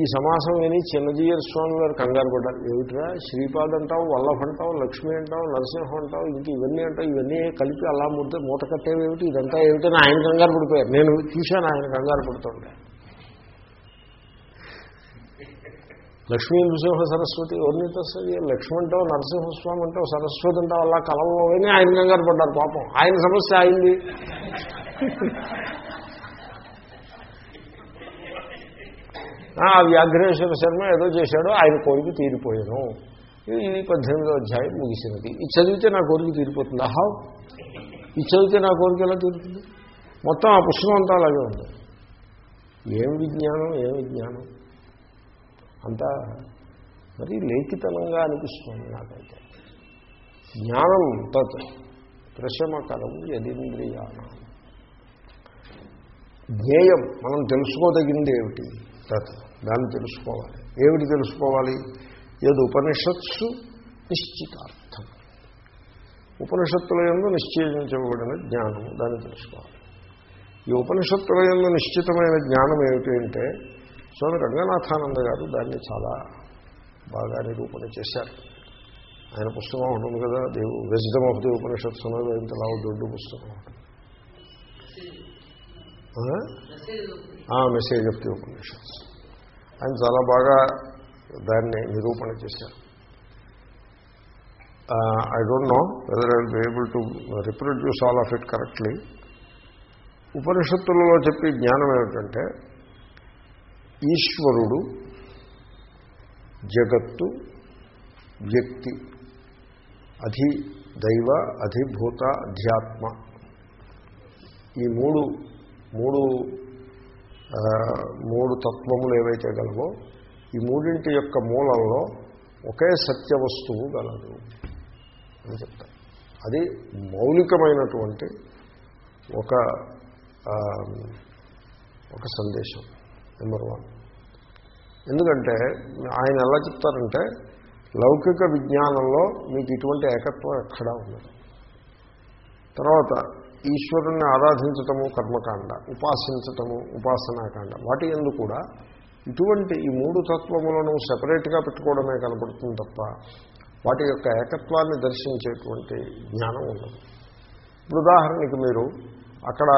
ఈ సమాసం విని చిన్నజీయర్ స్వామి గారు కంగారు పడ్డారు. ఏమిట్రా? శ్రీపాద్ అంటావు వల్లభ అంటావు లక్ష్మి అంటావు నరసింహం అంటావు ఇంక ఇవన్నీ అంటావు ఇవన్నీ కలిపి అలా ముద్ద మూట కట్టేవేమిటి ఇదంతా ఏమిటని ఆయన కంగారు పడిపోయారు. నేను చూశాను ఆయన కంగారు పడుతుండే లక్ష్మీ నృసింహ సరస్వతి ఎవరిని వస్తుంది లక్ష్మి అంటావు నరసింహస్వామి అంటావు సరస్వతి అంటావు అలా కలవని ఆయన కంగారు పడ్డారు పాపం. ఆయన సమస్య అయింది. ఆ వ్యాఘ్రేశ్వర శర్మ ఏదో చేశాడో ఆయన కోరిక తీరిపోయాను. ఇది పద్దెనిమిదో అధ్యాయం ముగిసినది. ఇది చదివితే నా కోరిక తీరిపోతుంది. అహా! ఇది చదివితే నా కోరిక ఎలా తీరుతుంది? మొత్తం ఆ పుస్తకం అంతా అలాగే ఉంది. ఏం విజ్ఞానం ఏం విజ్ఞానం? అంతా మరి లేఖితనంగా అనిపిస్తుంది నాకైతే. జ్ఞానం తత్ ప్రశమకరం యదింద్రియాణ. జ్ఞేయం మనం తెలుసుకోదగింది ఏమిటి? తత్. దాన్ని తెలుసుకోవాలి. ఏమిటి తెలుసుకోవాలి? ఏది ఉపనిషత్సు నిశ్చితార్థం. ఉపనిషత్తుల ఎందు నిశ్చయించబడిన జ్ఞానం దాన్ని తెలుసుకోవాలి. ఈ ఉపనిషత్తుల ఎందు నిశ్చితమైన జ్ఞానం ఏమిటి అంటే స్వామి రంగనాథానంద గారు దాన్ని చాలా బాగా నిరూపణ చేశారు ఆయన పుస్తకం ఉంటుంది కదా దేవు విజ్డమ్ ఆఫ్ ది ఉపనిషత్స్ అనేది ఇంతలా దొడ్డు పుస్తకం మెసేజ్ ఆఫ్ ది ఉపనిషత్స్. ఆయన చాలా బాగా దాన్ని నిరూపణ చేశారు. I don't know whether I will be able to reproduce all of it correctly ఉపనిషత్తులలో చెప్పే జ్ఞానం ఏమిటంటే ఈశ్వరుడు జగత్తు వ్యక్తి అధి దైవ అధిభూత అధ్యాత్మ. ఈ మూడు మూడు మూడు తత్వములు ఏవైతే గలవో ఈ మూడింటి యొక్క మూలంలో ఒకే సత్య వస్తువు గలదు అని చెప్తారు. అది మౌలికమైనటువంటి ఒక ఒక సందేశం నెంబర్ వన్. ఎందుకంటే ఆయన ఎలా చెప్తారంటే లౌకిక విజ్ఞానంలో మీకు ఇటువంటి ఏకత్వం ఎక్కడా ఉండదు. తర్వాత ఈశ్వరుణ్ణి ఆరాధించటము కర్మకాండ ఉపాసించటము ఉపాసనాకాండ వాటి ఎందు కూడా ఇటువంటి ఈ మూడు తత్వములను సెపరేట్గా పెట్టుకోవడమే కనబడుతుంది తప్ప వాటి యొక్క ఏకత్వాన్ని దర్శించేటువంటి జ్ఞానం ఉండదు. ఇప్పుడు ఉదాహరణకి మీరు అక్కడ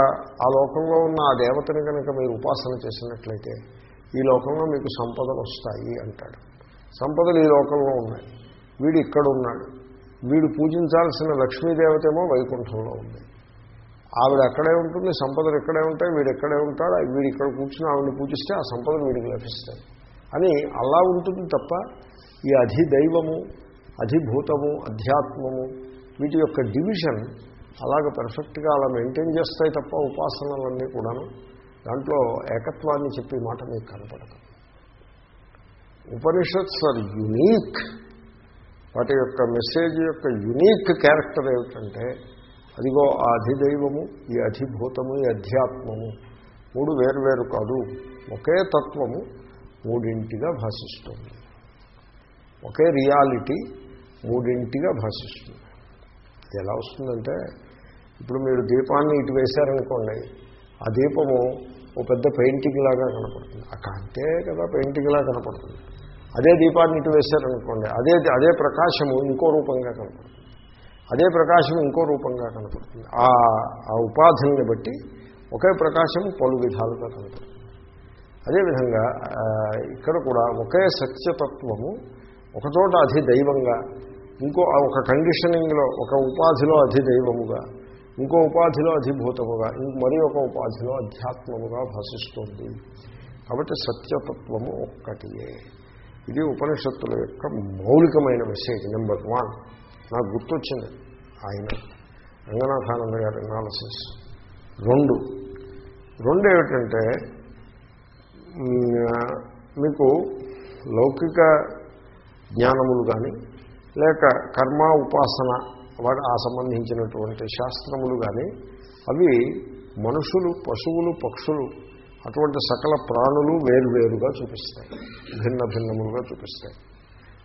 ఆ లోకంలో ఉన్న ఆ దేవతని కనుక మీరు ఉపాసన చేసినట్లయితే ఈ లోకంలో మీకు సంపదలు వస్తాయి అంటాడు. సంపదలు ఈ లోకంలో ఉన్నాయి. వీడు ఇక్కడ ఉన్నాడు వీడు పూజించాల్సిన లక్ష్మీదేవతేమో వైకుంఠంలో ఉంది. ఆవిడ అక్కడే ఉంటుంది సంపదలు ఇక్కడే ఉంటాయి వీడు ఎక్కడే ఉంటాడు వీడు ఇక్కడ కూర్చుని ఆవిడని పూజిస్తే ఆ సంపదలు వీడికి లభిస్తాయి. అని అలా ఉంటుంది తప్ప ఈ అధిదైవము అధిభూతము అధ్యాత్మము వీటి యొక్క డివిజన్ అలాగ పర్ఫెక్ట్గా అలా మెయింటైన్ చేస్తాయి తప్ప ఉపాసనలన్నీ కూడాను దాంట్లో ఏకత్వాన్ని చెప్పే మాట మీకు కనపడదు. Upanishads are unique. వాటి యొక్క మెసేజ్ యొక్క యునీక్ క్యారెక్టర్ ఏమిటంటే అదిగో ఆ అధిదైవము ఈ అధిభూతము ఈ అధ్యాత్మము మూడు వేరువేరు కాదు ఒకే తత్వము మూడింటిగా భాషిస్తుంది. ఒకే రియాలిటీ మూడింటిగా భాషిస్తుంది. అది ఎలా వస్తుందంటే ఇప్పుడు మీరు దీపాన్ని ఇటు వేశారనుకోండి ఆ దీపము ఓ పెద్ద పెయింటింగ్ లాగా కనపడుతుంది. అక్కడ అంతే కదా పెయింటింగ్ లాగా కనపడుతుంది. అదే దీపాన్ని ఇటు వేశారనుకోండి అదే అదే ప్రకాశము ఇంకో రూపంగా కనపడుతుంది. అదే ప్రకాశం ఇంకో రూపంగా కనపడుతుంది. ఆ ఆ ఉపాధిని బట్టి ఒకే ప్రకాశం పలు విధాలుగా కనపడుతుంది. అదేవిధంగా ఇక్కడ కూడా ఒకే సత్యతత్వము ఒకచోట అధిదైవంగా ఇంకో ఒక కండిషనింగ్లో ఒక ఉపాధిలో అధిదైవముగా ఇంకో ఉపాధిలో అధిభూతముగా మరి ఒక ఉపాధిలో అధ్యాత్మముగా భాషిస్తుంది. కాబట్టి సత్యతత్వము ఒక్కటియే. ఇది ఉపనిషత్తుల యొక్క మౌలికమైన మెసేజ్ నెంబర్ వన్. నాకు గుర్తొచ్చింది ఆయన రంగనాథానంద గారి అనాలసిస్ రెండు. రెండు ఏమిటంటే మీకు లౌకిక జ్ఞానములు కానీ లేక కర్మ ఉపాసన వాటి ఆ సంబంధించినటువంటి శాస్త్రములు కానీ అవి మనుషులు పశువులు పక్షులు అటువంటి సకల ప్రాణులు వేరువేరుగా చూపిస్తాయి. భిన్న భిన్నములుగా చూపిస్తాయి.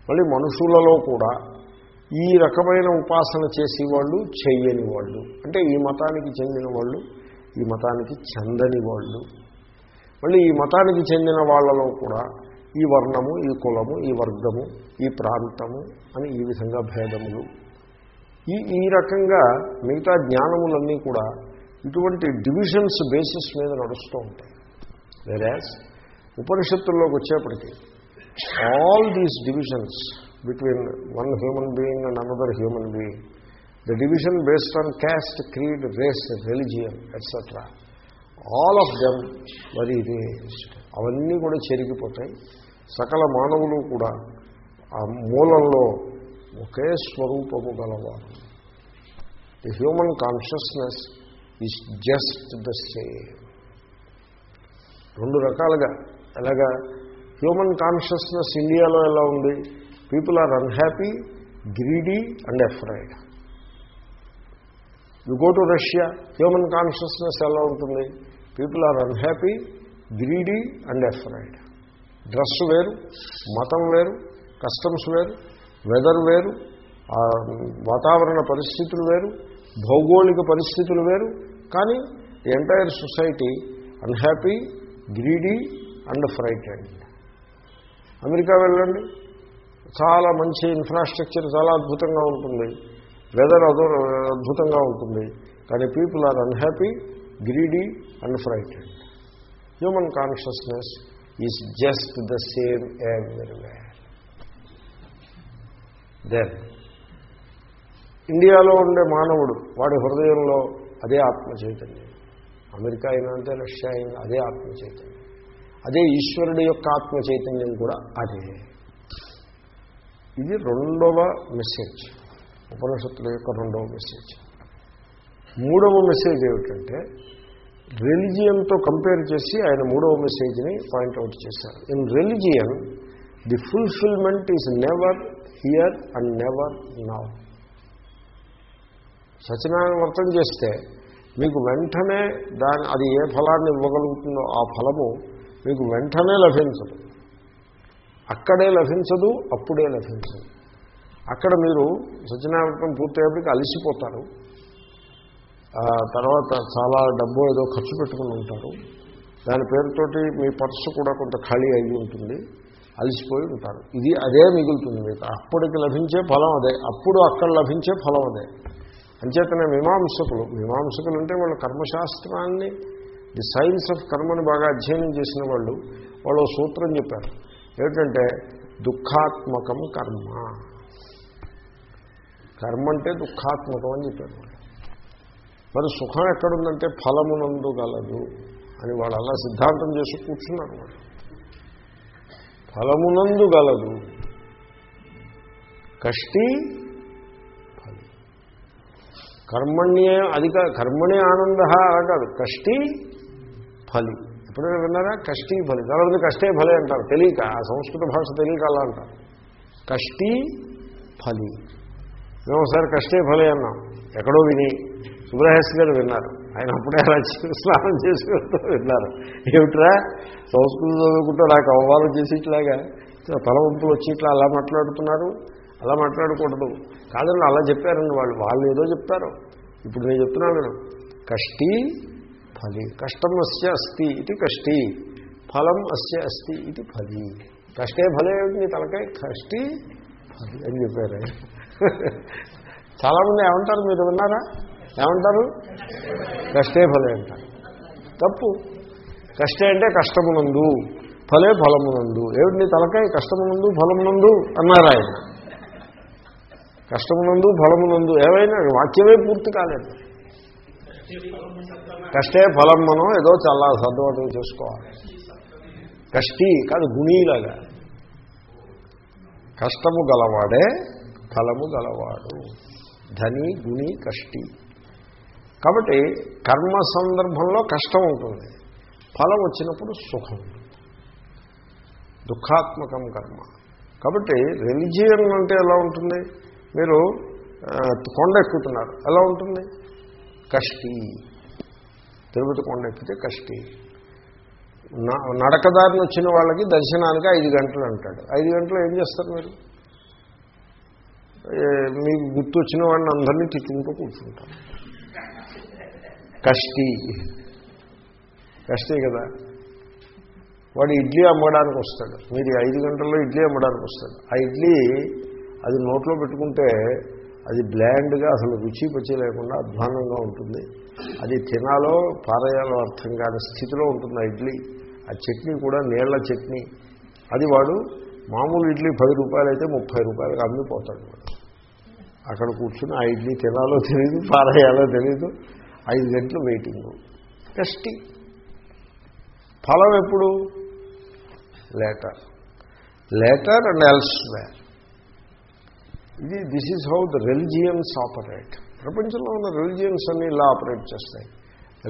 మళ్ళీ మనుషులలో కూడా ఈ రకమైన ఉపాసన చేసేవాళ్ళు చెయ్యని వాళ్ళు. అంటే ఈ మతానికి చెందిన వాళ్ళు ఈ మతానికి చెందని వాళ్ళు. మళ్ళీ ఈ మతానికి చెందిన వాళ్ళలో కూడా ఈ వర్ణము ఈ కులము ఈ వర్గము ఈ ప్రాంతము అని ఈ విధంగా భేదములు. ఈ ఈ రకంగా మిగతా జ్ఞానములన్నీ కూడా ఇటువంటి డివిజన్స్ బేసిస్ మీద నడుస్తూ ఉంటాయి. వేరే ఉపనిషత్తుల్లోకి వచ్చేప్పటికీ all these divisions between one human being and another human being the division based on caste creed race religion etcetera all of them మరి ఇది అవన్నీ కూడా చెరిగిపోతాయి. సకల మానవులు కూడా ఆ మూలంలో ఒకే స్వరూపము గలవారు. The human consciousness is just the same రెండు రకాలుగా. ఎలాగా? హ్యూమన్ కాన్షియస్నెస్ ఇండియాలో ఎలా ఉంది? People are unhappy greedy and afraid you go to Russia human consciousness ఎలా ఉంటుంది? People are unhappy greedy and afraid dress వేరు మతం వేరు కస్టమ్స్ వేరు వెదర్ వేరు వాతావరణ పరిస్థితులు వేరు భౌగోళిక పరిస్థితులు వేరు. కానీ the entire society unhappy greedy and frightened America వెళ్ళండి. చాలా మంచి ఇన్ఫ్రాస్ట్రక్చర్ చాలా అద్భుతంగా ఉంటుంది. వెదర్ అదో అద్భుతంగా ఉంటుంది. కానీ people are unhappy greedy and frightened human consciousness is just the same everywhere then ఇండియాలో ఉండే మానవుడు వాడి హృదయంలో అదే ఆత్మ చైతన్యం. అమెరికా అయినా అంతే రష్యా అయినా అదే ఆత్మ చైతన్యం. అదే ఈశ్వరుడి యొక్క ఆత్మ చైతన్యం కూడా అదే. ఇది రెండవ మెసేజ్ ఉపనిషత్తుల యొక్క రెండవ మెసేజ్ మూడవ మెసేజ్ ఏమిటంటే రిలిజియన్తో కంపేర్ చేసి ఆయన మూడవ మెసేజ్ని పాయింట్అవుట్ చేశారు. In religion the fulfilment is never here and never now Satyanarayana వ్రతం చేస్తే మీకు వెంటనే దాని అది ఏ ఫలాన్ని ఇవ్వగలుగుతుందో ఆ ఫలము మీకు వెంటనే లభించదు. అక్కడే లభించదు అప్పుడే లభించదు. అక్కడ మీరు సత్యనారాయణ పూర్తయ్యేప్పటికి అలసిపోతారు. తర్వాత చాలా డబ్బు ఏదో ఖర్చు పెట్టుకుని ఉంటారు. దాని పేరుతోటి మీ పర్సు కూడా కొంత ఖాళీ అయ్యి ఉంటుంది. అలసిపోయి ఉంటారు. ఇది అదే మిగులుతుంది మీకు. అప్పటికి లభించే ఫలం అదే. అప్పుడు అక్కడ లభించే ఫలం అదే. అంచేతనే మీమాంసకులు మీమాంసకులు అంటే వాళ్ళు కర్మశాస్త్రాన్ని ది సైన్స్ ఆఫ్ కర్మని బాగా అధ్యయనం చేసిన వాళ్ళు వాళ్ళు సూత్రం చెప్పారు. ఏమిటంటే దుఃఖాత్మకం కర్మ. కర్మ అంటే దుఃఖాత్మకం అని చెప్పారు మరి సుఖం ఎక్కడుందంటే ఫలమునందు గలదు అని వాళ్ళు అలా సిద్ధాంతం చేసి కూర్చున్నారు వాళ్ళు. ఫలమునందు గలదు. కష్టి ఫలి. కర్మణ్యే అధిక కర్మణి ఆనంద అలా కాదు. కష్టి ఫలి. ఎప్పుడైనా విన్నారా? కష్టీ భలే. తర్వాత కష్టే ఫలి అంటారు. తెలియక ఆ సంస్కృత భాష తెలియక అలా అంటారు. కష్టీ ఫలి. మేము ఒకసారి కష్టే ఫలి అన్నాం. ఎక్కడో విని సుబ్రహేష్ గారు విన్నారు. ఆయన అప్పుడే అలా స్నానం చేసి విన్నారు. ఏమిట్రా? సంస్కృతం చదువుకుంటూ నాకు అవమానం చేసి ఇట్లాగా తలవంపులు వచ్చి ఇట్లా అలా మాట్లాడుతున్నారు? అలా మాట్లాడకూడదు. కాదండి అలా చెప్పారండి వాళ్ళు. వాళ్ళు ఏదో చెప్తారు. ఇప్పుడు నేను చెప్తున్నాను కష్టీ ఫలి. కష్టం అస్య అస్తి ఇది కష్టి. ఫలం అస్య అస్తి ఇది ఫలి. కష్టే ఫలే నీ తలకాయ కష్టి ఫలి అని చెప్పారు చాలామంది ఏమంటారు మీరు విన్నారా? ఏమంటారు? కష్టే ఫలే అంటారు. తప్పు. కష్టే అంటే కష్టమునందు ఫలే ఫలమునందు. ఏమిటి? నీ తలకాయ కష్టమునందు ఫలమునందు అన్నారు ఆయన. కష్టమునందు ఫలమునందు ఏమైనా వాక్యమే పూర్తి కాలేదు. కష్టే. ఫలం మనం ఏదో చాలా సర్దుబాటు చేసుకోవాలి. కష్టి కాదు గుణీలాగా. కష్టము గలవాడే ఫలము గలవాడు. ధని గుణి కష్టి. కాబట్టి కర్మ సందర్భంలో కష్టం ఉంటుంది. ఫలం వచ్చినప్పుడు సుఖం. దుఃఖాత్మకం కర్మ. కాబట్టి రిలిజియన్ అంటే ఎలా ఉంటుంది? మీరు కొండ ఎక్కుతున్నారు. ఎలా ఉంటుంది? కష్టి. తిరుపతి కొండ ఎక్కితే కష్టి. నడకదారిని వచ్చిన వాళ్ళకి దర్శనానికి ఐదు గంటలు అంటాడు. ఐదు గంటలు ఏం చేస్తారు మీరు? మీకు గుర్తు వచ్చిన వాడిని అందరినీ తిట్టుకుంటూ కూర్చుంటారు. కష్టి. కష్టి కదా. వాడు ఇడ్లీ అమ్మడానికి వస్తాడు. మీరు ఐదు గంటల్లో ఇడ్లీ అమ్మడానికి వస్తాడు. ఆ ఇడ్లీ అది నోట్లో పెట్టుకుంటే అది బ్లాండ్గా అసలు రుచి పచ్చి లేకుండా అధ్వానంగా ఉంటుంది. అది తినాలో పారేయాలో అర్థం కాని స్థితిలో ఉంటుంది ఆ ఇడ్లీ. ఆ చట్నీ కూడా నీళ్ళ చట్నీ. అది వాడు మామూలు ఇడ్లీ పది రూపాయలు అయితే ముప్పై రూపాయలకు అమ్మిపోతాడు. అక్కడ కూర్చుని ఆ ఇడ్లీ తినాలో తెలియదు పారేయాలో తెలియదు ఐదు గంటలు వెయిటింగ్ టెస్టీ ఫలం ఎప్పుడు? లేటర్ లేటర్ అండ్ ఎల్స్వేర్ ఇది this is how the religions operate ప్రపంచంలో ఉన్న రిలిజియన్స్ అన్ని ఇలా ఆపరేట్ చేస్తాయి.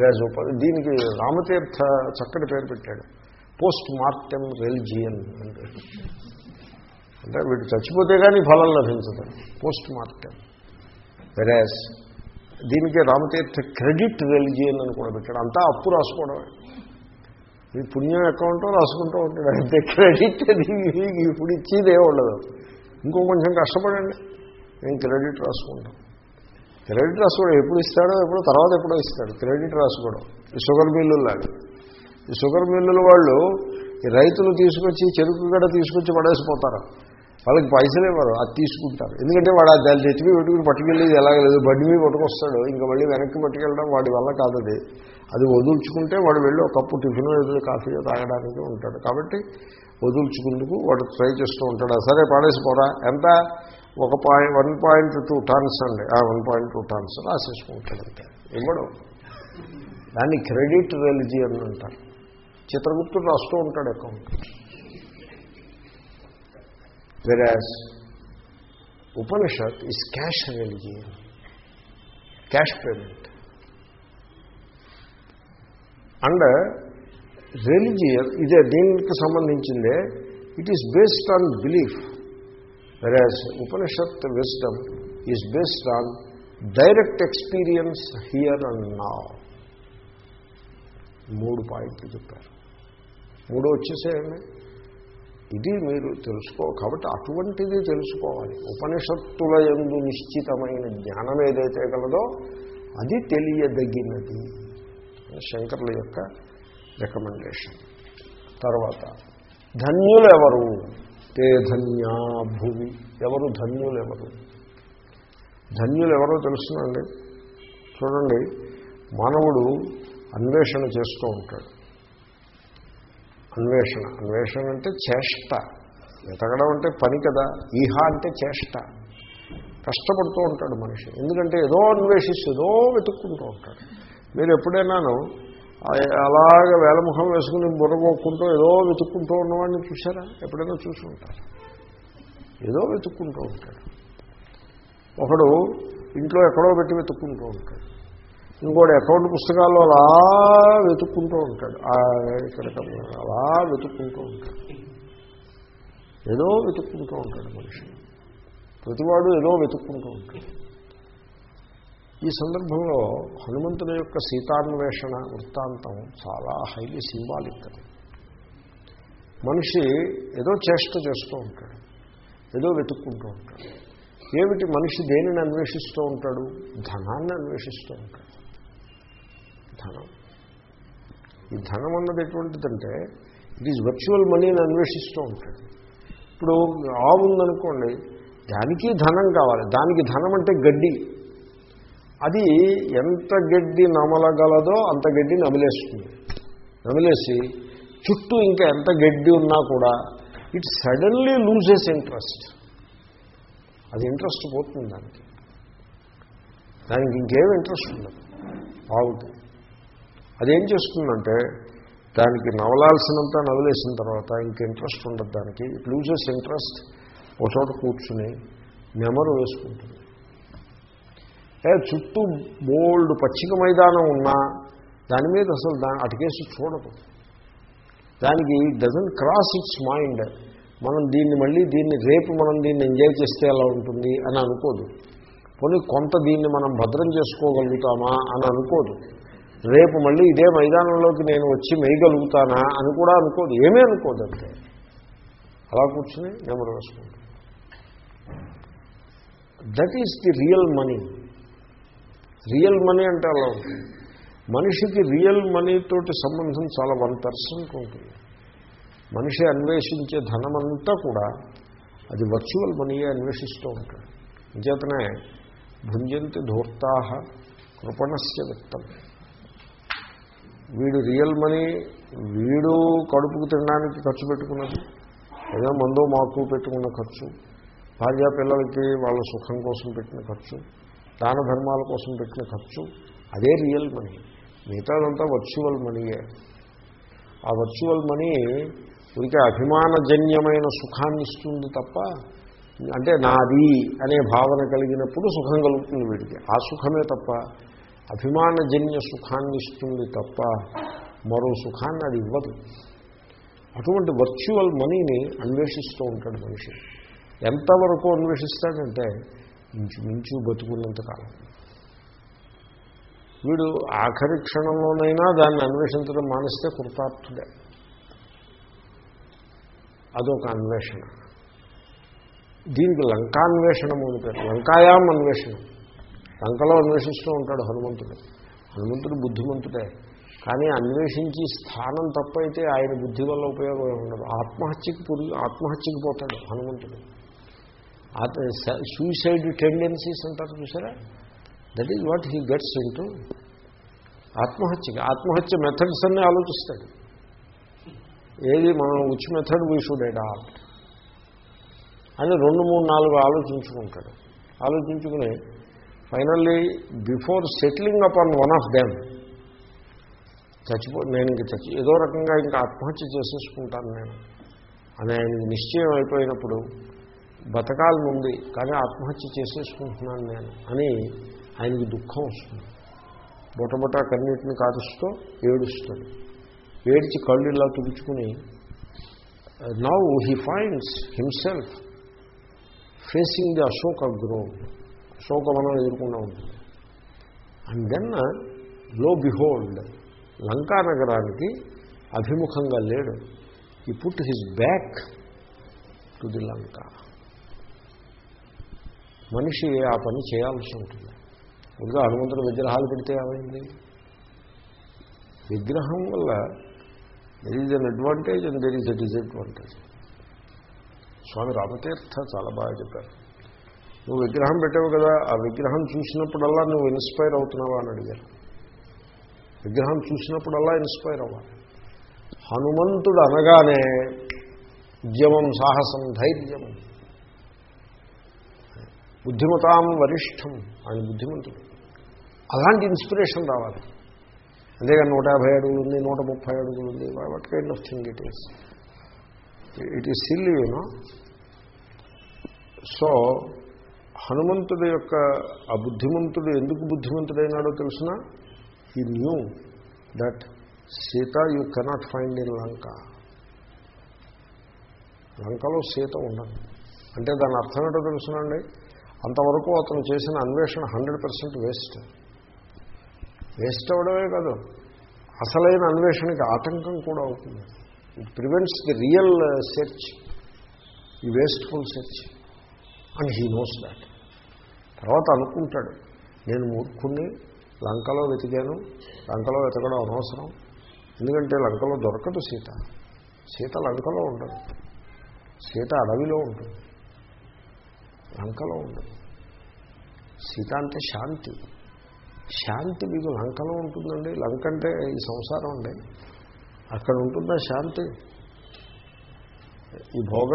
రేజ్ దీనికి రామతీర్థ చక్కటి పేరు పెట్టాడు. పోస్ట్ మార్టం రిలిజియన్ అంటే అంటే వీడు చచ్చిపోతే కానీ ఫలం లభించదు. పోస్ట్ మార్టం వెరాజ్ దీనికి రామతీర్థ క్రెడిట్ రిలిజియన్ అని కూడా పెట్టాడు. అంతా అప్పు రాసుకోవడమే. ఈ పుణ్యం అకౌంట్ రాసుకుంటూ ఉంటాడు. అంతే క్రెడిట్ అది ఇప్పుడు ఇచ్చేదే ఉండదు. ఇంకో కొంచెం కష్టపడండి. నేను క్రెడిట్ రాసుకుంటాం క్రెడిట్ రాసుకోవడం ఎప్పుడు ఇస్తాడో ఎప్పుడో తర్వాత ఎప్పుడో ఇస్తాడు. క్రెడిట్ రాసుకోవడం. ఈ షుగర్ మిల్లులాగా ఈ షుగర్ మిల్లుల వాళ్ళు ఈ రైతులు తీసుకొచ్చి చెరుకు గడ తీసుకొచ్చి పడేసిపోతారు. వాళ్ళకి పైసలు ఇవ్వరు అది తీసుకుంటారు. ఎందుకంటే వాడు దాని దాన్ని తెచ్చి పెట్టుకుని పట్టుకెళ్ళేది ఎలాగలేదు బండి మీద పట్టుకొస్తాడు ఇంకా మళ్ళీ వెనక్కి పట్టుకెళ్ళడం వాడి వల్ల కాదది అది. వదుల్చుకుంటే వాడు వెళ్ళి ఒక కప్పు టిఫిన్ ఎదురు కాఫీ తాగడానికి ఉంటాడు. కాబట్టి వదుల్చుకుందుకు వాడు ట్రై చేస్తూ ఉంటాడు. సరే పాడేసిపోరా ఎంత? ఒక point one point two tons అండి. వన్ పాయింట్ టూ టన్స్ రాసేసుకుంటాడు అంతే. ఇవ్వడం. దాన్ని క్రెడిట్ రిలిజియన్ అంటారు. చిత్రగుప్తుడు రాస్తూ ఉంటాడు account. Whereas Upanishad is cash religion cash payment and religion ఇదే దీనికి సంబంధించిందే. It is based on belief whereas Upanishad wisdom is based on direct experience here and నా మూడు పాయింట్లు చెప్పారు. మూడు వచ్చేసేయండి. ఇది మీరు తెలుసుకో కాబట్టి అటువంటిది తెలుసుకోవాలి. ఉపనిషత్తుల ఎందు నిశ్చితమైన జ్ఞానం ఏదైతే కలదో అది తెలియదగినది. శంకర్ల యొక్క రికమెండేషన్ తర్వాత ధన్యులెవరు? తే ధన్యా భూమి ఎవరు ధన్యులెవరు? ధన్యులు ఎవరో తెలుసునండి. చూడండి మానవుడు అన్వేషణ చేస్తూ ఉంటాడు. అన్వేషణ. అన్వేషణ అంటే చేష్ట. వెతకడం అంటే పని కదా. ఈహ అంటే చేష్ట. కష్టపడుతూ ఉంటాడు మనిషి. ఎందుకంటే ఏదో అన్వేషిస్తూ ఏదో వెతుక్కుంటూ ఉంటాడు. మీరు ఎప్పుడైనాను అలాగ వేలముఖం వేసుకుని బుర్రపోక్కుంటూ ఏదో వెతుక్కుంటూ ఉన్నవాడిని చూసారా ఎప్పుడైనా చూసి ఉంటారు? ఏదో వెతుక్కుంటూ ఉంటాడు. ఒకడు ఇంట్లో ఎక్కడో పెట్టి వెతుక్కుంటూ ఉంటాడు. ఇంకోటి అకౌంట్ పుస్తకాల్లో అలా వెతుక్కుంటూ ఉంటాడు. ఇక్కడ అలా వెతుక్కుంటూ ఉంటాడు. ఏదో వెతుక్కుంటూ ఉంటాడు మనిషి. ప్రతివాడు ఏదో వెతుక్కుంటూ ఉంటాడు. ఈ సందర్భంలో హనుమంతుని యొక్క సీతాన్వేషణ వృత్తాంతం చాలా హైలీ సింబాలిక్ మనిషి ఏదో చేష్ట చేస్తూ ఉంటాడు. ఏదో వెతుక్కుంటూ ఉంటాడు. ఏమిటి మనిషి దేనిని అన్వేషిస్తూ ఉంటాడు? ధనాన్ని అన్వేషిస్తూ ఉంటాడు. ధనం. ఈ ధనం అన్నది ఎటువంటిదంటే ఇట్ ఈజ్ వర్చువల్ మనీని అన్వేషిస్తూ ఉంటాడు. ఇప్పుడు ఆవు ఉందనుకోండి దానికి ధనం కావాలి. దానికి ధనం అంటే గడ్డి. అది ఎంత గడ్డి నమలగలదో అంత గడ్డి నమిలేస్తుంది. నమిలేసి చుట్టూ ఇంకా ఎంత గడ్డి ఉన్నా కూడా ఇట్ సడన్లీ లూజెస్ ఇంట్రెస్ట్ అది ఇంట్రెస్ట్ పోతుంది దానికి. దానికి ఇంకేం ఇంట్రెస్ట్ ఉండదు. ఆవుకి. అదేం చేస్తుందంటే దానికి నవలాల్సినంత నవలేసిన తర్వాత ఇంక ఇంట్రెస్ట్ ఉండదు దానికి. ఇట్ లూజెస్ ఇంట్రెస్ట్ ఒక చోట కూర్చుని నెమరు వేసుకుంటుంది. చుట్టూ బోల్డ్ పచ్చిక మైదానం ఉన్నా దాని మీద అసలు దాని అటుకేసి చూడదు. దానికి డజన్ క్రాస్ ఇట్స్ మైండ్ మనం దీన్ని మళ్ళీ దీన్ని రేపు మనం దీన్ని ఎంజాయ్ చేస్తే ఎలా ఉంటుంది అని అనుకోదు. పోనీ కొంత దీన్ని మనం భద్రం చేసుకోగలుగుతామా అని అనుకోదు. రేపు మళ్ళీ ఇదే మైదానంలోకి నేను వచ్చి మేయగలుగుతానా అని కూడా అనుకోదు. ఏమీ అనుకోదు అంతే. అలా కూర్చుని number that is the real money real money అంటే అలా ఉంటుంది. మనిషికి రియల్ మనీతోటి సంబంధం చాలా వన్ పర్సెంట్ ఉంటుంది. మనిషి అన్వేషించే ధనమంతా కూడా అది వర్చువల్ మనీయే అన్వేషిస్తూ ఉంటాడు. అంచేతనే భుంజంతి ధూర్తాహ కృపణస్య విత్తం వీడు రియల్ మనీ వీడు కడుపుకు తినడానికి ఖర్చు పెట్టుకున్నది. ఏదో మందు మాకు పెట్టుకున్న ఖర్చు. భార్యా పిల్లలకి వాళ్ళ సుఖం కోసం పెట్టిన ఖర్చు. దాన ధర్మాల కోసం పెట్టిన ఖర్చు. అదే రియల్ మనీ. మిగతాదంతా వర్చువల్ మనీయే. ఆ వర్చువల్ మనీ ఉనికి అభిమానజన్యమైన సుఖాన్ని ఇస్తుంది తప్ప అంటే నాది అనే భావన కలిగినప్పుడు సుఖం కలుగుతుంది వీడికి. ఆ సుఖమే తప్ప అభిమానజన్య సుఖాన్ని ఇస్తుంది తప్ప మరో సుఖాన్ని అది ఇవ్వదు. అటువంటి వర్చువల్ మనీని అన్వేషిస్తూ ఉంటాడు మనిషి. ఎంతవరకు అన్వేషిస్తాడంటే ఇంచుమించు బతుకున్నంతకాలం వీడు ఆఖరి క్షణంలోనైనా దాన్ని అన్వేషించడం మానేస్తే కృతార్థుడే. అదొక అన్వేషణ. దీనికి లంకాన్వేషణము అని పేరు. లంకాయాం అన్వేషణం లంకలో అన్వేషిస్తూ ఉంటాడు హనుమంతుడు. హనుమంతుడు బుద్ధిమంతుడే. కానీ అన్వేషించి స్థానం తప్పైతే ఆయన బుద్ధి వల్ల ఉపయోగం ఉండదు. ఆత్మహత్యకి పురి ఆత్మహత్యకి పోతాడు హనుమంతుడు. సూసైడ్ టెండెన్సీస్ అంటారు చూసారా? That is what he gets into ఆత్మహత్యకి ఆత్మహత్య మెథడ్స్ అన్నీ ఆలోచిస్తాడు. ఏది మనం which method we should adopt అని రెండు మూడు నాలుగు ఆలోచించుకుంటాడు. ఆలోచించుకుని finally before settling up on one of them చచ్చిపో నేను ఇంక చచ్చి ఏదో రకంగా ఇంకా ఆత్మహత్య చేసేసుకుంటాను నేను. అని ఆయనకి నిశ్చయం అయిపోయినప్పుడు బతకాలని ఉంది కానీ ఆత్మహత్య చేసేసుకుంటున్నాను నేను అని ఆయనకి దుఃఖం వస్తుంది. బొటబొట కన్నీటిని కారుస్తూ ఏడుస్తాడు. ఏడిచి కళ్ళు ఇలా తుడుచుకుని now he finds himself facing the Ashoka grove Ashokavanam ఎదుర్కొన్నా ఉంటుంది అండ్ దెన్లో బిహోల్డ్ లంకా నగరానికి అభిముఖంగా లేడు. He put his back to the Lanka మనిషి ఆ పని చేయాల్సి ఉంటుంది. ఇంకా హనుమంతుడు విగ్రహాలు పెడితే ఏమైంది? విగ్రహం వల్ల there is an advantage and there is a disadvantage Swami Ramatirtha చాలా బాగా చెప్పారు. నువ్వు విగ్రహం పెట్టావు కదా ఆ విగ్రహం చూసినప్పుడల్లా నువ్వు ఇన్స్పైర్ అవుతున్నావా అని అడిగారు. విగ్రహం చూసినప్పుడల్లా ఇన్స్పైర్ అవ్వాలి. హనుమంతుడు అనగానే ఉద్యమం సాహసం ధైర్యం. బుద్ధిమతాం వరిష్టం ఆయన బుద్ధిమంతుడు. అలాంటి ఇన్స్పిరేషన్ రావాలి. అంతేగాని నూట యాభై అడుగులు ఉంది నూట ముప్పై అడుగులు ఉంది what kind of thing it is it is silk you know so హనుమంతుడి యొక్క ఆ బుద్ధిమంతుడు ఎందుకు బుద్ధిమంతుడైనాడో తెలిసిన? He knew that Sita you cannot find in Lanka లంకలో సీత ఉండదు. అంటే దాని అర్థం ఏంటో తెలుసునండి అంతవరకు అతను చేసిన అన్వేషణ హండ్రెడ్ పర్సెంట్ వేస్ట్. వేస్ట్ అవడమే కాదు అసలైన అన్వేషణకి ఆటంకం కూడా అవుతుంది. It prevents the real search ఈ wasteful search and he knows that తర్వాత అనుకుంటాడు నేను మూర్ఖుణ్ణి లంకలో వెతికాను లంకలో వెతకడం అనవసరం. ఎందుకంటే లంకలో దొరకదు సీత. సీత లంకలో ఉండదు. సీత అడవిలో ఉంటుంది. లంకలో ఉండదు. సీత అంటే శాంతి. శాంతి మీకు లంకలో ఉంటుందండి. లంక అంటే ఈ సంసారం అండి. అక్కడ ఉంటుందా శాంతి? ఈ భోగ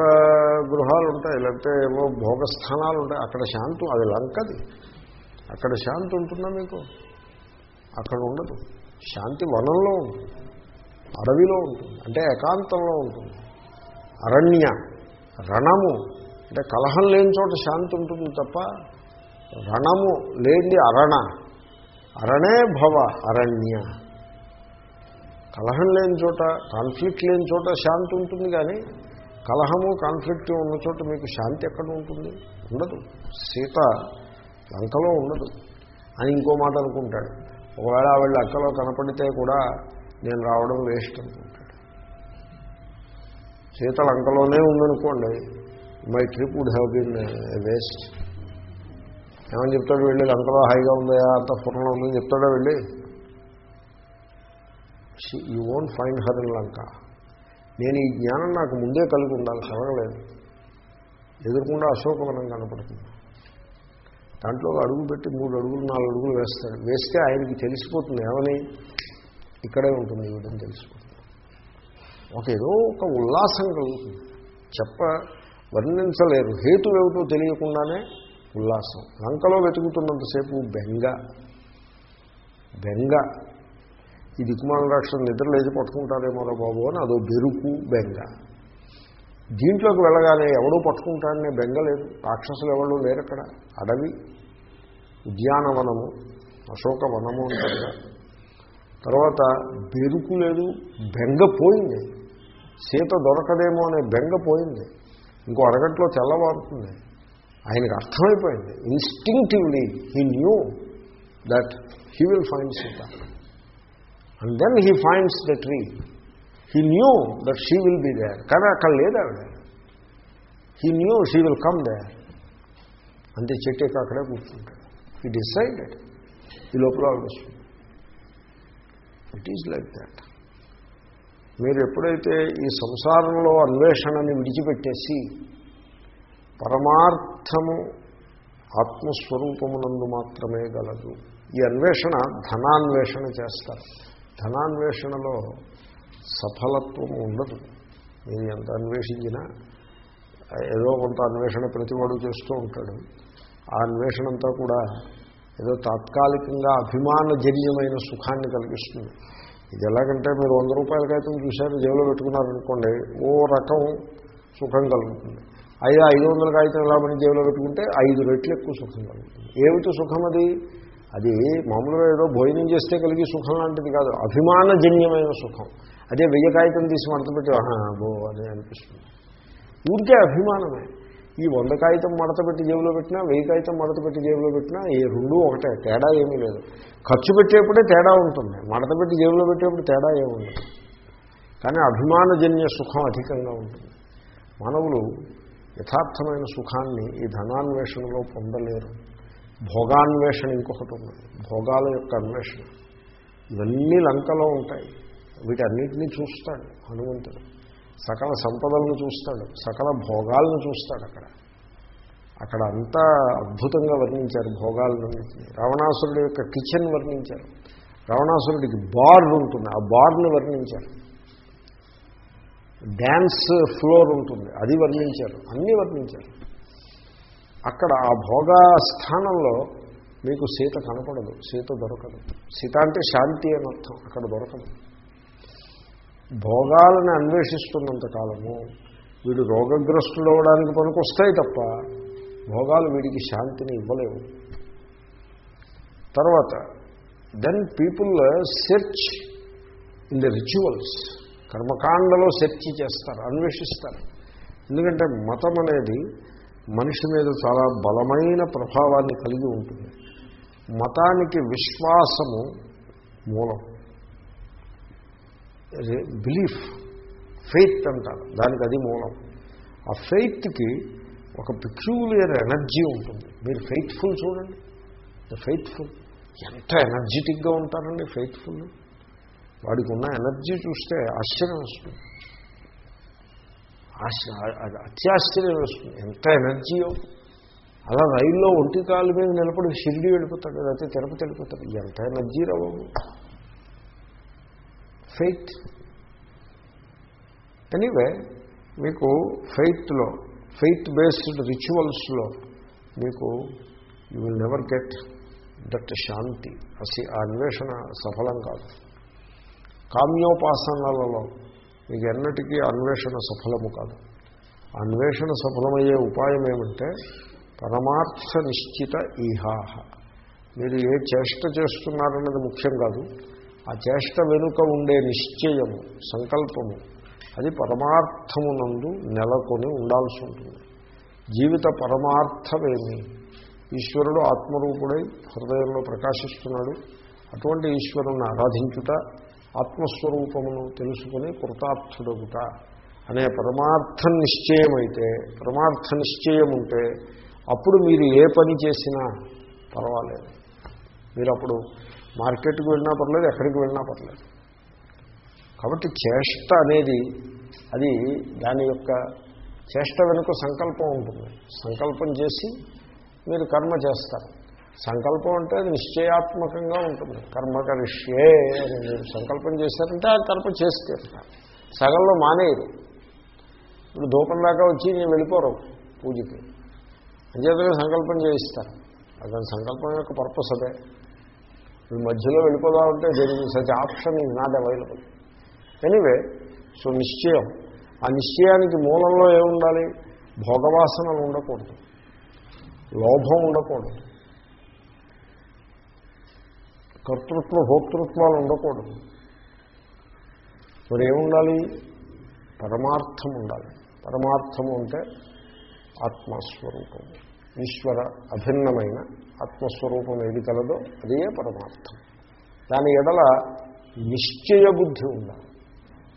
గృహాలు ఉంటాయి లేకపోతే ఏవో భోగస్థానాలు ఉంటాయి. అక్కడ శాంతి అది లంకది. అక్కడ శాంతి ఉంటుందా మీకు? అక్కడ ఉండదు. శాంతి వనంలో ఉంటుంది. అడవిలో ఉంటుంది. అంటే ఏకాంతంలో ఉంటుంది. అరణ్య రణము. అంటే కలహం లేని చోట శాంతి ఉంటుంది తప్ప రణము లేని అరణ. అరణే భవ అరణ్య. కలహం లేని చోట కాన్ఫ్లిక్ట్ లేని చోట శాంతి ఉంటుంది కానీ కలహము కాన్ఫ్లిక్ట్ ఉన్న చోట మీకు శాంతి ఎక్కడ ఉంటుంది? ఉండదు. సీత లంకలో ఉండదు. అని ఇంకో మాట అనుకుంటాడు. ఒకవేళ ఆవిడ అక్కలో కనపడితే కూడా నేను రావడం వేస్ట్ అనుకుంటాడు. సీత లంకలోనే ఉందనుకోండి my trip would have been waste ఏమని చెప్తాడు వెళ్ళి? లంకలో హాయిగా ఉందా? అంత పూర్ణం ఉందని చెప్తాడా వెళ్ళి? You won't find her in Lanka నేను ఈ జ్ఞానం నాకు ముందే కలిగి ఉండాలి కలగలేదు. ఎదురుకుండా అశోకవనం కనపడుతుంది. దాంట్లో అడుగు పెట్టి మూడు అడుగులు నాలుగు అడుగులు వేస్తాడు. వేస్తే ఆయనకి తెలిసిపోతుంది ఏమని? ఇక్కడే ఉంటుంది ఇవ్వడం తెలిసిపోతుంది. ఒక ఏదో ఒక ఉల్లాసం కలుగుతుంది. చెప్ప వర్ణించలేరు. హేతు ఏమిటో తెలియకుండానే ఉల్లాసం. లంకలో వెతుకుతున్నంతసేపు బెంగ. బెంగ. ఈ దిక్కుమాల రాక్షసు నిద్ర లేచి పట్టుకుంటారేమో బాబు అని అదో బెరుకు బెంగ. దీంట్లోకి వెళ్ళగానే ఎవడో పట్టుకుంటాడనే బెంగ లేదు. రాక్షసులు ఎవరు లేరు అక్కడ అడవి ఉద్యానవనము అశోక వనము అంటారు తర్వాత బెరుకు లేదు బెంగ పోయింది. సీత దొరకదేమో అనే బెంగ పోయింది. ఇంకో అరగంటలో తెల్లవారుతుంది ఆయనకు అర్థమైపోయింది. Instinctively he knew that he will find Sita. And then he finds the tree he knew that she will be there కానీ అక్కడ లేదు ఆవిడ he knew she will come there అంతే చెట్టుకి అక్కడే కూర్చుంటాడు ఈ డిసైడెడ్ ఈ లోపల ఆవిడ వస్తుంది ఇట్ ఈజ్ లైక్ దాట్ మీరు ఎప్పుడైతే ఈ సంసారంలో అన్వేషణని విడిచిపెట్టేసి పరమార్థము ఆత్మస్వరూపమునందు మాత్రమే గలదు. ఈ అన్వేషణ ధనాన్వేషణ చేస్తారు. ధనాన్వేషణలో సఫలత్వం ఉండదు. మీరు ఎంత అన్వేషించినా ఏదో కొంత అన్వేషణ ప్రతివాడు చేస్తూ ఉంటాడు. ఆ అన్వేషణ అంతా కూడా ఏదో తాత్కాలికంగా అభిమానజన్యమైన సుఖాన్ని కలిగిస్తుంది. ఇది ఎలాగంటే మీరు వంద రూపాయల క్రితం చూశారు జేబులో పెట్టుకున్నారనుకోండి ఓ రకం సుఖం కలుగుతుంది. అయితే ఐదు వందల కాగితం ఎలా మనం జేబులో పెట్టుకుంటే ఐదు రెట్లు ఎక్కువ సుఖం కలుగుతుంది. ఏమిటి సుఖం అది అది మామూలుగా ఏదో భోజనం చేస్తే కలిగి సుఖం లాంటిది కాదు. అభిమానజన్యమైన సుఖం. అదే వెయ్యి కాగితం తీసి మడతపెట్టి బో అని అనిపిస్తుంది. ఊరికే అభిమానమే. ఈ వంద కాగితం మడత పెట్టి జేబులో పెట్టినా వెయ్యి కాగితం మడత పెట్టి జేబులో పెట్టినా ఈ రెండు ఒకటే తేడా ఏమీ లేదు. ఖర్చు పెట్టేప్పుడే తేడా ఉంటుంది. మడత పెట్టి జేబులో పెట్టేప్పుడు తేడా ఏముండదు కానీ అభిమానజన్య సుఖం అధికంగా ఉంటుంది. మానవులు యథార్థమైన సుఖాన్ని ఈ ధనాన్వేషణలో పొందలేరు. భోగాన్వేషణ ఇంకొకటి ఉన్నది భోగాల యొక్క అన్వేషణ. ఇవన్నీ లంకలో ఉంటాయి. వీటన్నిటినీ చూస్తాడు హనుమంతుడు. సకల సంపదలను చూస్తాడు. సకల భోగాలను చూస్తాడు అక్కడ. అక్కడ అంతా అద్భుతంగా వర్ణించారు భోగాలన్నింటినీ. రావణాసురుడి యొక్క కిచెన్ వర్ణించారు. రావణాసురుడికి బార్ ఉంటుంది. ఆ బార్ను వర్ణించారు. డ్యాన్స్ ఫ్లోర్ ఉంటుంది. అది వర్ణించారు. అన్నీ వర్ణించారు. అక్కడ ఆ భోగా స్థానంలో మీకు సీత కనపడదు. సీత దొరకదు. సీత అంటే శాంతి అని అర్థం. అక్కడ దొరకదు. భోగాలను అన్వేషిస్తున్నంత కాలము వీడు రోగగ్రస్తుడు అవడానికి పనికొస్తాయి తప్ప భోగాలు వీడికి శాంతిని ఇవ్వలేవు. తర్వాత then people search in the rituals కర్మకాండలో search చేస్తారు అన్వేషిస్తారు. ఎందుకంటే మతం అనేది మనిషి మీద చాలా బలమైన ప్రభావాన్ని కలిగి ఉంటుంది. మతానికి విశ్వాసము మూలం. బిలీఫ్ ఫెయిత్ అంటారు. దానికి అది మూలం. ఆ ఫెయిత్కి ఒక పిక్యూలియర్ ఎనర్జీ ఉంటుంది. మీరు ఫెయిత్ఫుల్ చూడండి. ఫెయిత్ఫుల్. ఎంత ఎనర్జెటిక్గా ఉంటారండి ఫెయిత్ఫుల్. వాడికి ఉన్న ఎనర్జీ చూస్తే ఆశ్చర్యం వస్తుంది. అత్యాశ్చర్యం వస్తుంది. ఎంత ఎనర్జీయో. అలా రైల్లో ఒంటి కాలు మీద నిలబడి షిరిడి వెళ్ళిపోతాడు లేకపోతే తిరుపతి వెళ్ళిపోతాడు. ఎంత ఎనర్జీ రావు ఫెయిత్ ఎనీవే మీకు ఫెయిత్లో ఫెయిత్ బేస్డ్ రిచువల్స్లో మీకు you will never get that shanti అసి ఆ అన్వేషణ సఫలం కాదు. కామ్యోపాసనలలో మీకు ఎన్నటికీ అన్వేషణ సఫలము కాదు. అన్వేషణ సఫలమయ్యే ఉపాయం ఏమంటే పరమార్థ నిశ్చిత ఈహాహ. మీరు ఏ చేష్ట చేస్తున్నారన్నది ముఖ్యం కాదు. ఆ చేష్ట వెనుక ఉండే నిశ్చయము సంకల్పము అది పరమార్థమునందు నెలకొని ఉండాల్సి ఉంటుంది. జీవిత పరమార్థమేమి? ఈశ్వరుడు ఆత్మరూపుడై హృదయంలో ప్రకాశిస్తున్నాడు. అటువంటి ఈశ్వరుణ్ణి ఆరాధించుట ఆత్మస్వరూపమును తెలుసుకుని కృతార్థుడగుట అనే పరమార్థ నిశ్చయమైతే పరమార్థ నిశ్చయం ఉంటే అప్పుడు మీరు ఏ పని చేసినా పర్వాలేదు. మీరు అప్పుడు మార్కెట్కి వెళ్ళినా పర్లేదు ఎక్కడికి వెళ్ళినా పర్లేదు. కాబట్టి చేష్ట అనేది అది దాని యొక్క చేష్ట వెనుక సంకల్పం ఉంటుంది. సంకల్పం చేసి మీరు కర్మ చేస్తారు. సంకల్పం అంటే అది నిశ్చయాత్మకంగా ఉంటుంది. కర్మ కరిష్యే అని మీరు సంకల్పం చేశారంటే ఆ కర్మ చేస్తే సగంలో మానేయరు. ఇప్పుడు ధూపం దాకా వచ్చి నేను వెళ్ళిపోరు పూజకి. అంచేతనే సంకల్పం చేయిస్తారు అతని సంకల్పం యొక్క పర్పస్ అదే. ఇప్పుడు మధ్యలో వెళ్ళిపోదామంటే దీనికి such option is not available anyway so నిశ్చయం. ఆ నిశ్చయానికి మూలంలో ఏముండాలి? భోగవాసనలు ఉండకూడదు. లోభం ఉండకూడదు. కర్తృత్వ భోక్తృత్వాలు ఉండకూడదు. మరి ఏముండాలి? పరమార్థం ఉండాలి పరమార్థము అంటే ఆత్మస్వరూపము. ఈశ్వర అభిన్నమైన ఆత్మస్వరూపం ఏది కలదో అదే పరమార్థం. దాని ఎడల నిశ్చయ బుద్ధి ఉండాలి.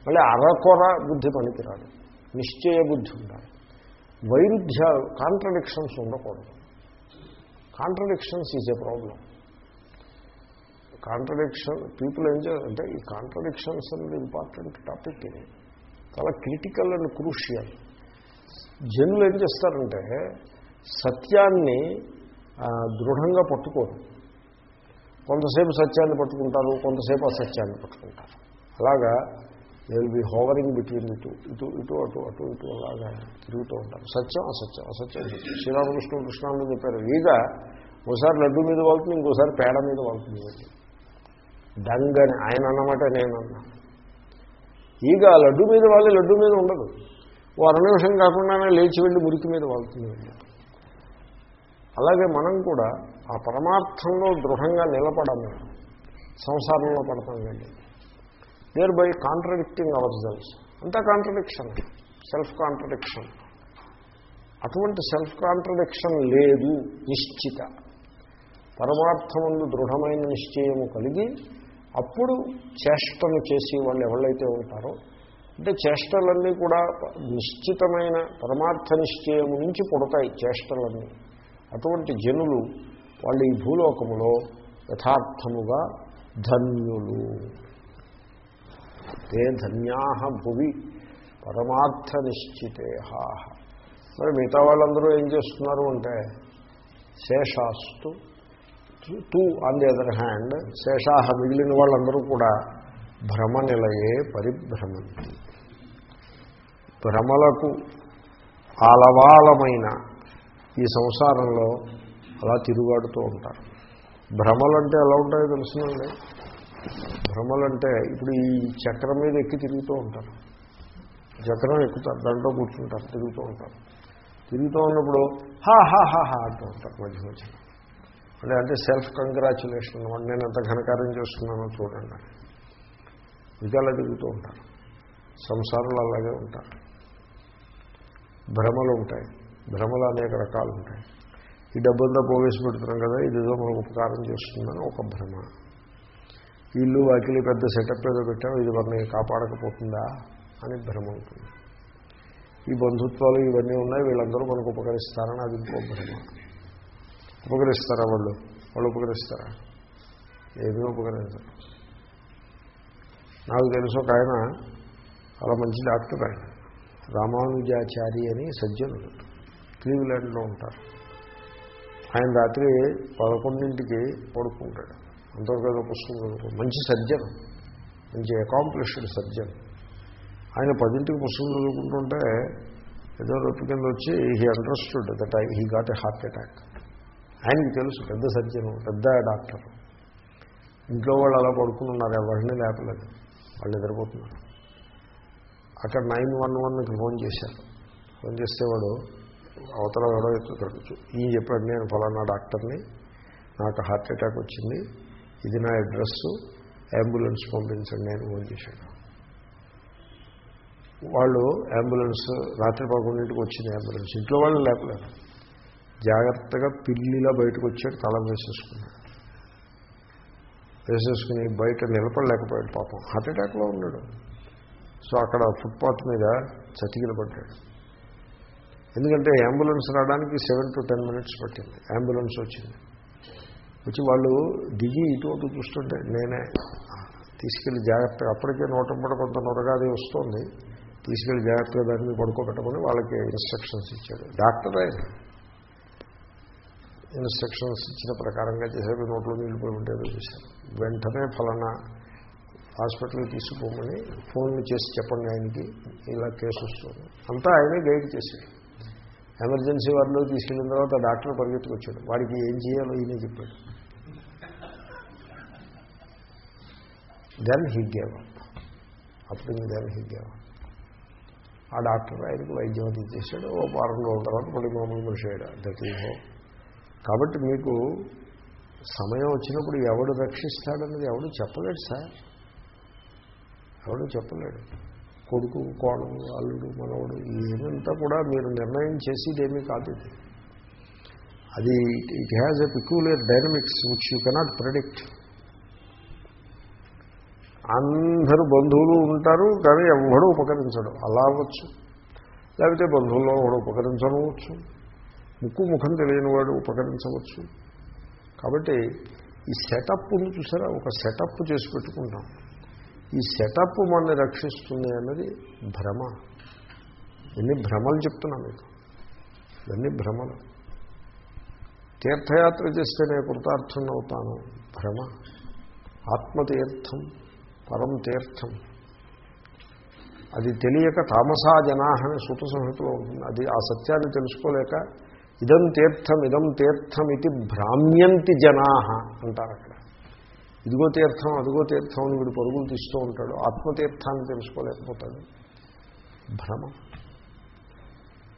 మళ్ళీ అరకొర బుద్ధి పనికిరాదు. నిశ్చయ బుద్ధి ఉండాలి. వైరుధ్యాలు కాంట్రడిక్షన్స్ ఉండకూడదు. Contradictions is a problem. Contradiction people ఏం చేయాలంటే ఈ కాంట్రడిక్షన్స్ అనేది ఇంపార్టెంట్ టాపిక్ ఇది. చాలా క్రిటికల్ అండ్ క్రూషియల్ జనులు ఏం చేస్తారంటే సత్యాన్ని దృఢంగా పట్టుకోరు. కొంతసేపు సత్యాన్ని పట్టుకుంటారు కొంతసేపు అసత్యాన్ని పట్టుకుంటారు. అలాగా they will be hovering between ఇటు ఇటు ఇటు అటు అటు ఇటు అలాగా తిరుగుతూ ఉంటారు. సత్యం అసత్యం అసత్యం. సత్యం. శ్రీరామకృష్ణ కృష్ణాన్ని చెప్పారు ఈగ ఒకసారి లడ్డు మీద వాళ్తుంది ఇంకోసారి పేడ మీద వాళ్తుంది. దంగని అని ఆయన అన్నమాట నేనన్నా ఈగ లడ్డు మీద వాళ్ళు లడ్డు మీద ఉండదు. ఓ అర నిమిషం కాకుండానే లేచి వెళ్ళి మురికి మీద వాళ్తుంది. అలాగే మనం కూడా ఆ పరమార్థంలో దృఢంగా నిలబడము. సంసారంలో పడతాం వెళ్ళి there by contradicting our selves అంతా కాంట్రడిక్షన్ సెల్ఫ్ కాంట్రడిక్షన్ అటువంటి సెల్ఫ్ కాంట్రడిక్షన్ లేదు నిశ్చిత. పరమార్థమందు దృఢమైన నిశ్చయము కలిగి అప్పుడు చేష్టను చేసి వాళ్ళు ఎవరైతే ఉంటారో అంటే చేష్టలన్నీ కూడా నిశ్చితమైన పరమార్థ నిశ్చయము నుంచి పుడతాయి చేష్టలన్నీ. అటువంటి జనులు వాళ్ళు ఈ భూలోకములో యథార్థముగా ధన్యులు. తే ధన్యా భువి పరమార్థ నిశ్చితే మరి మిగతా వాళ్ళందరూ ఏం చేస్తున్నారు అంటే శేషాస్తు టూ ఆన్ ది అదర్ హ్యాండ్ శేషాహ మిగిలిన వాళ్ళందరూ కూడా భ్రమ నిలయే పరిభ్రమంతి. భ్రమలకు ఆలవాలమైన ఈ సంసారంలో అలా తిరుగాడుతూ ఉంటారు. భ్రమలంటే ఎలా ఉంటాయో తెలుసునండి? భ్రమలంటే ఇప్పుడు ఈ చక్రం మీద ఎక్కి తిరుగుతూ ఉంటారు. చక్రం ఎక్కుతారు దాంట్లో కూర్చుంటారు తిరుగుతూ ఉంటారు. తిరుగుతూ ఉన్నప్పుడు హా హా హా హా అంటూ ఉంటారు మధ్య మధ్యలో. అంటే అంటే సెల్ఫ్ కంగ్రాచులేషన్ అనమాట నేను ఎంత ఘనకార్యం చేస్తున్నానో చూడండి. విధాలు తిరుగుతూ ఉంటారు. సంసారాలు అలాగే ఉంటారు. భ్రమలు ఉంటాయి. భ్రమలు అనేక రకాలు ఉంటాయి. ఈ డబ్బులతో పోగేసి పెడుతున్నాం కదా ఇదేదో మనకు ఉపకారం చేస్తుందని ఒక భ్రమ. ఇల్లు వాకిలి పెద్ద సెటప్ ఏదో పెట్టాం ఇది వారిని కాపాడకపోతుందా అని భ్రమ ఉంటుంది. ఈ బంధుత్వాలు ఇవన్నీ ఉన్నాయి వీళ్ళందరూ మనకు ఉపకరిస్తారని అది ఇంకో భ్రమ. ఉపకరిస్తారా వాళ్ళు? వాళ్ళు ఉపకరిస్తారా? ఏమీ ఉపకరించరు. నాకు తెలుసు ఒక ఆయన చాలా మంచి డాక్టర్ ఆయన. రామానుజాచారి అని సజ్జనుడు క్లీవ్లాండ్లో ఉంటారు. ఆయన రాత్రి పదకొండింటికి పడుకుంటాడు. అంతవరకు పుస్తకం చదువుకో మంచి సర్జన్ మంచి అకాంప్లిష్డ్ సర్జన్ ఆయన పదింటికి పుస్తకం చదువుకుంటుంటే ఏదో రొప్పి కింద వచ్చి he understood that I he got a heart attack ఆయనకి తెలుసు పెద్ద సర్జను పెద్ద డాక్టర్. ఇంట్లో వాళ్ళు అలా పడుకుని ఉన్నారు ఎవరిని లేపలేదు. వాళ్ళు నిద్రపోతున్నారు. అక్కడ నైన్ వన్ వన్కి ఫోన్ చేశారు. ఫోన్ చేస్తే వాడు అవతల ఎవడో ఎత్తుతాడు. ఈ చెప్పాడు నేను ఫలానా డాక్టర్ని. నాకు హార్ట్ అటాక్ వచ్చింది. ఇది నా అడ్రస్. అంబులెన్స్ పంపించండి నేను ఫోన్ చేశాడు. వాళ్ళు అంబులెన్స్ రాత్రి పదకొండింటికి వచ్చింది అంబులెన్స్. ఇంట్లో వాళ్ళు లేపలేదు. జాగ్రత్తగా పిల్లిలా బయటకు వచ్చాడు తల వేసేసుకున్నాడు. వేసేసుకుని బయట నిలబడలేకపోయాడు పాపం. హార్ట్ అటాక్లో ఉన్నాడు. సో అక్కడ ఫుట్పాత్ మీద చతికిల పడ్డాడు. ఎందుకంటే అంబులెన్స్ రావడానికి సెవెన్ టు టెన్ మినిట్స్ పట్టింది. అంబులెన్స్ వచ్చింది. వచ్చి వాళ్ళు దిగి ఇటు అటు చూస్తుంటే నేనే తీసుకెళ్ళి జాగ్రత్తగా అప్పటికే నూట కొంత నొరగాది వస్తుంది. తీసుకెళ్ళి జాగ్రత్తగా దాన్ని పడుకోబెట్టమని వాళ్ళకి ఇన్స్ట్రక్షన్స్ ఇచ్చాడు. డాక్టర్ ఆయన ఇన్స్ట్రక్షన్స్ ఇచ్చిన ప్రకారంగా చేసేవి నోట్లో నీళ్ళు పోయి ఉంటే చూశాను వెంటనే ఫలానా హాస్పిటల్కి తీసుకుపోమని ఫోన్ చేసి చెప్పండి ఆయనకి. ఇలా కేసు వస్తుంది. అంతా ఆయనే గైడ్ చేశాడు. ఎమర్జెన్సీ వారిలో తీసుకెళ్ళిన తర్వాత డాక్టర్ పరిగెత్తుకొచ్చాడు. వాడికి ఏం చేయాలో ఈయనే చెప్పాడు. దెన్ హీ అప్పుడు దెన్ హీ ఆ డాక్టర్ ఆయనకు వైద్యం అది చేశాడు. ఓ వారం రోజుల తర్వాత మళ్ళీ మామూలు మనిషి అయ్యాడు దట్ ఈజ్ హో కాబట్టి మీకు సమయం వచ్చినప్పుడు ఎవడు రక్షిస్తాడన్నది ఎవడు చెప్పలేడు సార్. ఎవడు చెప్పలేడు. కొడుకు కోడలు అల్లుడు మనవడు ఇదంతా కూడా మీరు నిర్ణయం చేసేదేమీ కాదు ఇది. అది it has a peculiar dynamics which you cannot predict అందరూ బంధువులు ఉంటారు కానీ ఎవడో ఉపకరించడు. అలా అవ్వచ్చు. లేకపోతే బంధువుల్లో ఒకడు ఉపకరించవచ్చు ముక్కు ముఖం తెలియని వాడు ఉపకరించవచ్చు. కాబట్టి ఈ సెటప్ ఉంది చూసారా? ఒక సెటప్ చేసి పెట్టుకుంటాం. ఈ సెటప్ మనల్ని రక్షిస్తుంది అన్నది భ్రమ. ఎన్ని భ్రమలు చెప్తున్నా మీకు. ఇవన్నీ భ్రమలు. తీర్థయాత్ర చేస్తే నేను కృతార్థం అవుతాను. భ్రమ. ఆత్మతీర్థం పరం తీర్థం. అది తెలియక తామసా జనా అని సూత సంహితలో ఉంటుంది. అది ఆ సత్యాన్ని తెలుసుకోలేక ఇదం తీర్థం ఇదం తీర్థం ఇది భ్రామ్యంతి జనా అంటారు అక్కడ. ఇదిగో తీర్థం అదిగో తీర్థం అని వీడు పరుగులు తీస్తూ ఉంటాడు. ఆత్మతీర్థాన్ని తెలుసుకోలేకపోతాడు. భ్రమ.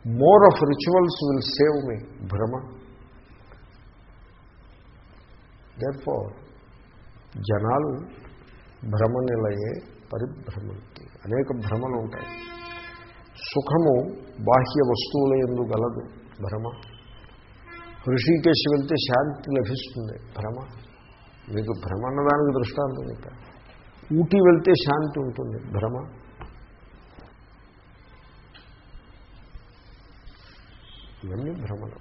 More of rituals will save me భ్రమ. దేర్ఫోర్ జనాలు భ్రమ నిలయే పరిభ్రమంతి. అనేక భ్రమలు ఉంటాయి. సుఖము బాహ్య వస్తువుల ఎందు గలదు. భ్రమ. హృషికేశ్ వెళ్తే శాంతి లభిస్తుంది. భ్రమ. మీకు భ్రమ అన్నదానికి దృష్టాంతం ఇక ఊటీ వెళ్తే శాంతి ఉంటుంది. భ్రమ. ఇవన్నీ భ్రమలు.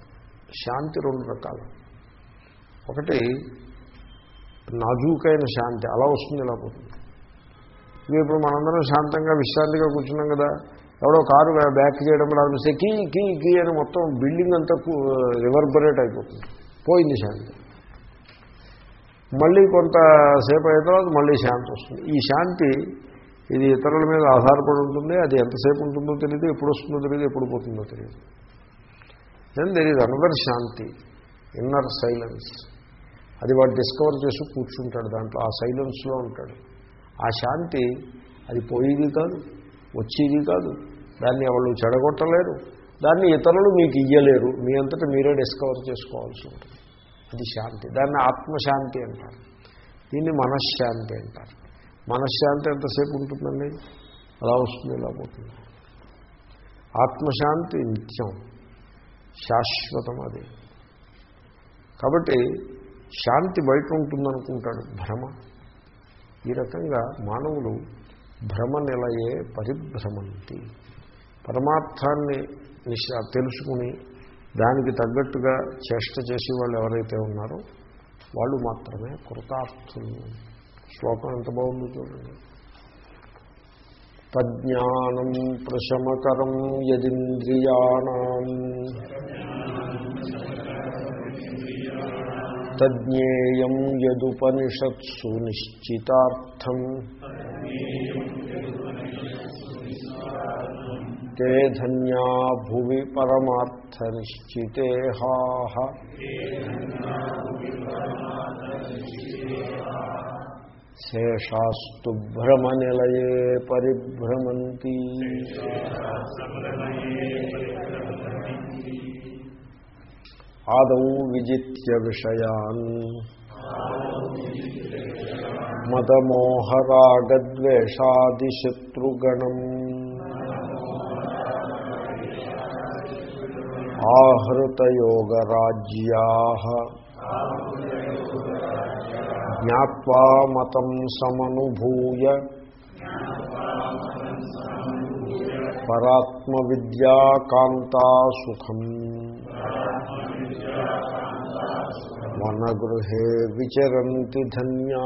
శాంతి రెండు రకాలు. ఒకటి నాజూకైన శాంతి. అలా వస్తుంది ఇలా పోతుంది. ఇప్పుడు మనందరం శాంతంగా విశ్రాంతిగా కూర్చున్నాం కదా. ఎవడో కారు బ్యాక్ చేయడం ప్రారంభిస్తే కీ కీ కీ అని మొత్తం బిల్డింగ్ అంతా రివర్బరేట్ అయిపోతుంది. పోయింది శాంతి. మళ్ళీ కొంతసేపు అయిన తర్వాత మళ్ళీ శాంతి వస్తుంది. ఈ శాంతి ఇది ఇతరుల మీద ఆధారపడి ఉంటుంది. అది ఎంతసేపు ఉంటుందో తెలియదు ఎప్పుడు వస్తుందో తెలియదు ఎప్పుడు పోతుందో తెలియదు then there is another shanti inner silence అది వాడు డిస్కవర్ చేసి కూర్చుంటాడు దాంట్లో. ఆ సైలెన్స్లో ఉంటాడు. ఆ శాంతి అది పోయేది కాదు వచ్చేది కాదు. దాన్ని ఎవరు చెడగొట్టలేరు. దాన్ని ఇతరులు మీకు ఇయ్యలేరు. మీ అంతటా మీరే డిస్కవర్ చేసుకోవాల్సి ఉంటుంది. అది శాంతి. దాన్ని ఆత్మశాంతి అంటారు. దీన్ని మనశ్శాంతి అంటారు. మనశ్శాంతి ఎంతసేపు ఉంటుందండి? అలా వస్తుంది ఇలా పోతుంది. ఆత్మశాంతి నిత్యం. శాశ్వతం అది. కాబట్టి శాంతి బయట ఉంటుందనుకుంటాడు భ్రమ. ఈ రకంగా మానవులు భ్రమ నిలయే పరిభ్రమంతి. పరమార్థాన్ని నిశ- తెలుసుకుని దానికి తగ్గట్టుగా చేష్ట చేసే వాళ్ళు ఎవరైతే ఉన్నారో వాళ్ళు మాత్రమే కృతార్థులు. శ్లోకం ఎంత బాగుందో చూడండి. తజ్ఞానం ప్రశమకరం యదింద్రియాణం. తజ్ఞేయం యదుపనిషత్సు నిశ్చితార్థం. తే ధన్యా భువి పరమార్థ నిశ్చితేహాహ శేషాస్తు భ్రమనిలయే పరిభ్రమంతి ఆదౌ విజిత్య విషయాన్ మదమోహరాగద్వేషాదిశత్రుగణం ఆహృతయోగరాజ్యా జ్ఞావా మతం సమనుభూయ పరాత్మవిద్యాకాంతా సుఖం వనగృహే విచరంతి ధన్యా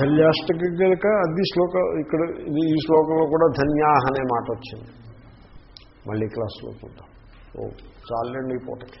ధన్యాష్టకి కనుక అది శ్లోక ఇక్కడ ఇది ఈ శ్లోకంలో కూడా ధన్యాహ అనే మాట వచ్చింది. మళ్ళీ క్లాస్లో చూద్దాం ఓ చాలండి ఈ పూటకి.